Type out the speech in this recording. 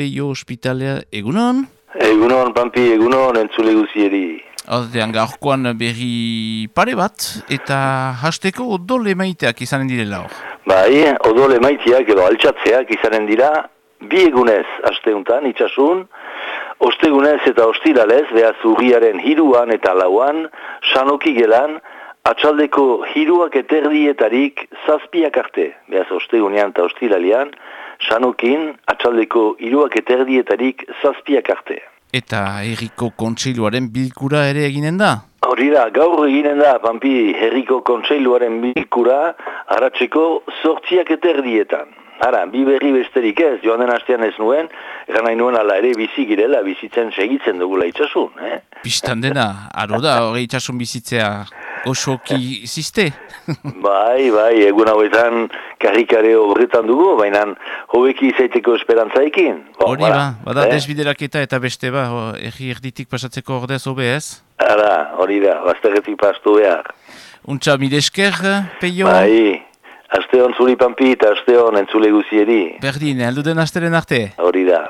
peio ospitalea egunon? Egunon, Pampi, egunon, entzule guzieri. Ordean gaurkoan berri pare bat, eta hasteko odol emaiteak izanen direla hor. Bai, odol emaiteak edo altxatzeak izanen dira, bi egunez hasteuntan, itxasun, ostegunez eta ostiralez, behaz urriaren hiruan eta lauan, sanoki gelan, atxaldeko hiruak eterdietarik zazpiak arte, behaz ostegunean eta ostiralian, sanokin atxaldeko hiruak eterdietarik zazpiak arte. Eta herriko kontseiluaren bilkura ere eginen da? Hori da, gaur eginen da, Pampi, herriko kontseiluaren bilkura, haratzeko sortziak eterdietan. Ara, bi berri besterik ez, joan den hastean ez nuen, egan nahi nuen ala ere bizi girela, bizitzen segitzen dugula itxasun, eh? Pistan dena, aro da, hori itxasun bizitzea osoki ziste? bai, bai, egun hauetan karrikare horretan dugu, baina hobeki izaiteko esperantzaikin. Hori ba, bada eh? desbideraketa eta beste ba, erri erditik pasatzeko ordez hobe ez? Ara, hori da, bazterretik pastu behar. Untxa, mide esker, peio? Bai, aste hon zuri pampi eta aste hon entzule guzieri. Berdin, alduden asteren arte? Hori da.